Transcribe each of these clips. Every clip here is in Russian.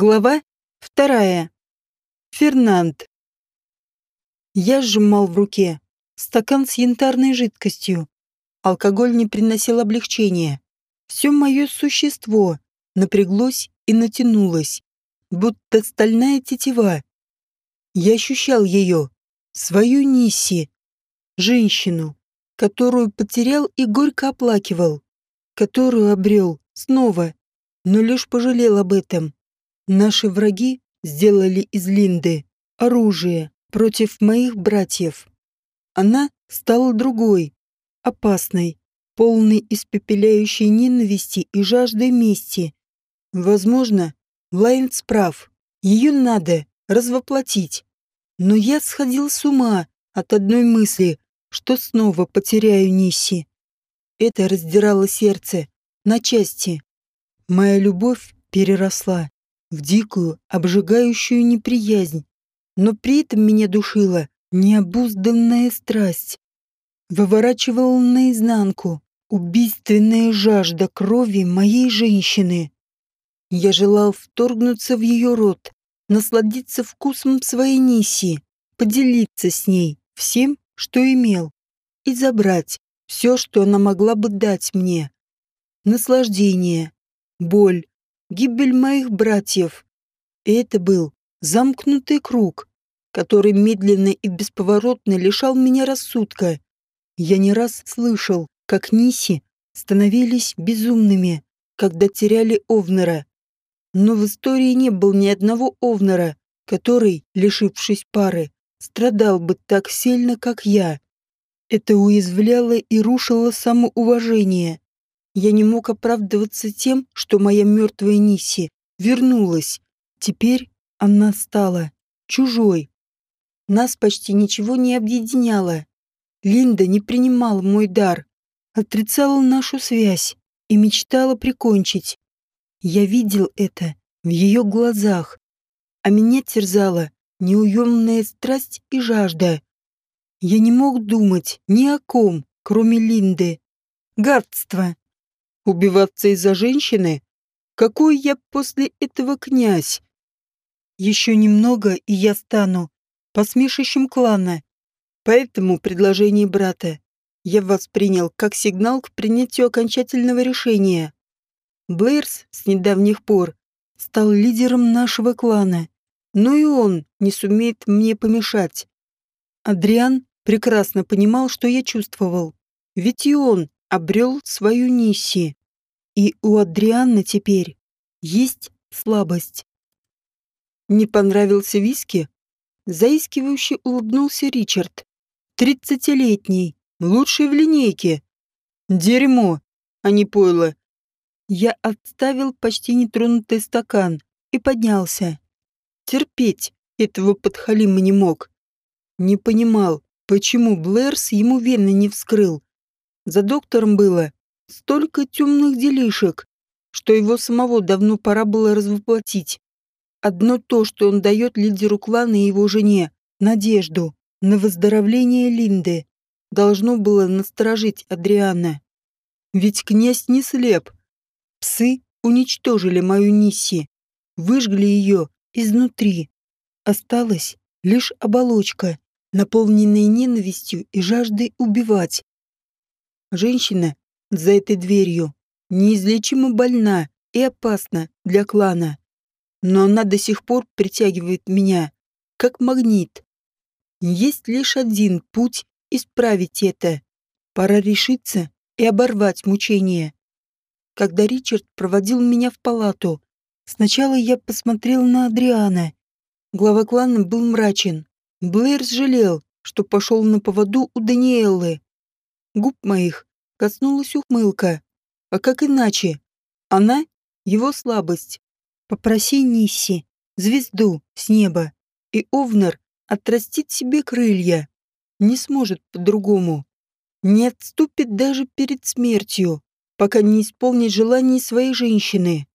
Глава вторая. Фернанд. Я сжимал в руке стакан с янтарной жидкостью. Алкоголь не приносил облегчения. Все мое существо напряглось и натянулось, будто стальная тетива. Я ощущал ее, свою Нисси, женщину, которую потерял и горько оплакивал, которую обрел снова, но лишь пожалел об этом. Наши враги сделали из Линды оружие против моих братьев. Она стала другой, опасной, полной испепеляющей ненависти и жажды мести. Возможно, Лайнс прав. Ее надо развоплотить. Но я сходил с ума от одной мысли, что снова потеряю Нисси. Это раздирало сердце на части. Моя любовь переросла в дикую, обжигающую неприязнь, но при этом меня душила необузданная страсть. Выворачивала наизнанку убийственная жажда крови моей женщины. Я желал вторгнуться в ее рот, насладиться вкусом своей Ниси, поделиться с ней всем, что имел, и забрать все, что она могла бы дать мне. Наслаждение, боль, гибель моих братьев. И это был замкнутый круг, который медленно и бесповоротно лишал меня рассудка. Я не раз слышал, как Ниси становились безумными, когда теряли Овнера. Но в истории не было ни одного Овнера, который, лишившись пары, страдал бы так сильно, как я. Это уязвляло и рушило самоуважение. Я не мог оправдываться тем, что моя мертвая Ниси вернулась. Теперь она стала чужой. Нас почти ничего не объединяло. Линда не принимала мой дар, отрицала нашу связь и мечтала прикончить. Я видел это в ее глазах, а меня терзала неуемная страсть и жажда. Я не мог думать ни о ком, кроме Линды. Гадство, Убиваться из-за женщины? Какой я после этого князь? Еще немного, и я стану посмешищем клана. Поэтому предложение брата я воспринял как сигнал к принятию окончательного решения. Блэрс с недавних пор стал лидером нашего клана, но и он не сумеет мне помешать. Адриан прекрасно понимал, что я чувствовал, ведь и он обрел свою Нисси. И у Адрианны теперь есть слабость. Не понравился виски? Заискивающе улыбнулся Ричард. Тридцатилетний, лучший в линейке. Дерьмо, а не пойло. Я отставил почти нетронутый стакан и поднялся. Терпеть этого подхалима не мог. Не понимал, почему Блэрс ему вены не вскрыл. За доктором было столько темных делишек, что его самого давно пора было развоплотить. Одно то, что он дает лидеру клана и его жене надежду на выздоровление Линды, должно было насторожить Адриана. Ведь князь не слеп. Псы уничтожили мою Нисси, выжгли ее изнутри. Осталась лишь оболочка, наполненная ненавистью и жаждой убивать. Женщина за этой дверью неизлечимо больна и опасна для клана. Но она до сих пор притягивает меня, как магнит. Есть лишь один путь исправить это. Пора решиться и оборвать мучения. Когда Ричард проводил меня в палату, сначала я посмотрел на Адриана. Глава клана был мрачен. Блэр жалел, что пошел на поводу у Даниэллы. Губ моих коснулась ухмылка. А как иначе? Она — его слабость. Попроси Нисси, звезду с неба, и Овнер отрастит себе крылья. Не сможет по-другому. Не отступит даже перед смертью, пока не исполнит желаний своей женщины.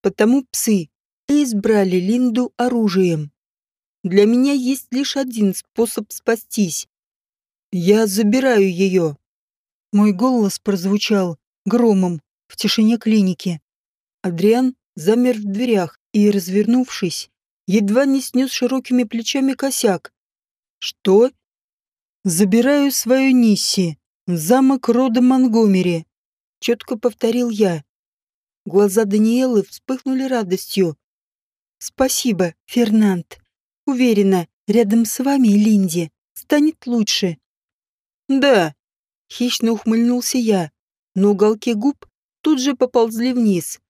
Потому псы и избрали Линду оружием. Для меня есть лишь один способ спастись. Я забираю ее. Мой голос прозвучал громом в тишине клиники. Адриан замер в дверях, и, развернувшись, едва не снес широкими плечами косяк. «Что?» «Забираю свою Нисси замок рода Монгомери», — четко повторил я. Глаза Даниэлы вспыхнули радостью. «Спасибо, Фернанд. Уверена, рядом с вами, Линди, станет лучше». «Да», — хищно ухмыльнулся я, но уголки губ тут же поползли вниз.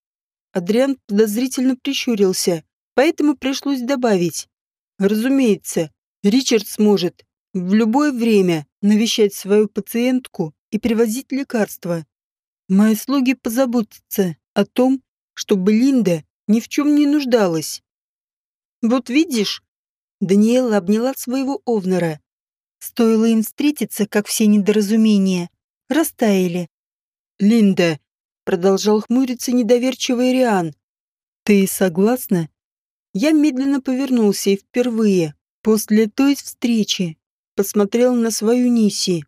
Адриан подозрительно прищурился, поэтому пришлось добавить. «Разумеется, Ричард сможет в любое время навещать свою пациентку и привозить лекарства. Мои слуги позаботятся о том, чтобы Линда ни в чем не нуждалась. Вот видишь, Даниэла обняла своего Овнера. Стоило им встретиться, как все недоразумения, растаяли. «Линда», — продолжал хмуриться недоверчивый Риан, — «ты согласна?» Я медленно повернулся и впервые, после той встречи, посмотрел на свою Ниси.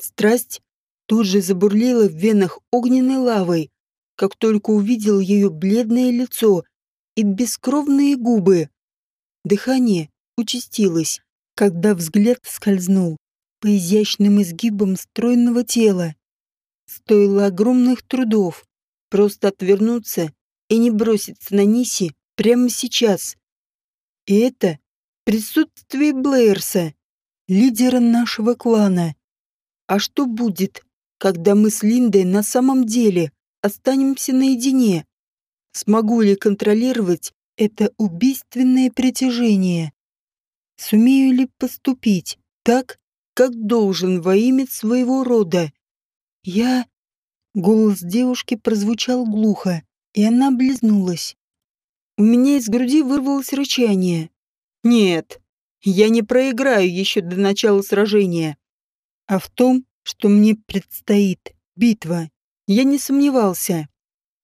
Страсть тут же забурлила в венах огненной лавой, как только увидел ее бледное лицо и бескровные губы. Дыхание участилось, когда взгляд скользнул по изящным изгибам стройного тела. Стоило огромных трудов просто отвернуться и не броситься на Ниси прямо сейчас. И это присутствие Блэйрса, лидера нашего клана. А что будет, когда мы с Линдой на самом деле останемся наедине? Смогу ли контролировать это убийственное притяжение? Сумею ли поступить так, как должен во имя своего рода? Я... Голос девушки прозвучал глухо, и она облизнулась. У меня из груди вырвалось рычание. Нет, я не проиграю еще до начала сражения. А в том, что мне предстоит битва, я не сомневался.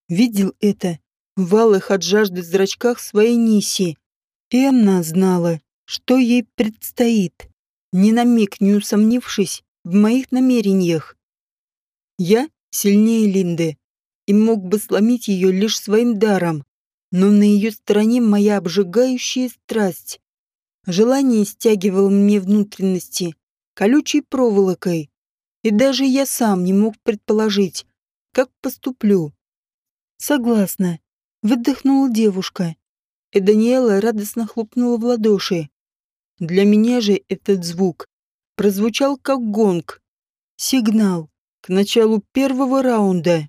Видел это в валых от жажды зрачках своей Ниси. И она знала, что ей предстоит, ни на миг не усомнившись в моих намерениях. Я сильнее Линды и мог бы сломить ее лишь своим даром, но на ее стороне моя обжигающая страсть. Желание стягивало мне внутренности колючей проволокой, и даже я сам не мог предположить, как поступлю. Согласна, выдохнула девушка, и Даниэла радостно хлопнула в ладоши. Для меня же этот звук прозвучал как гонг. Сигнал к началу первого раунда.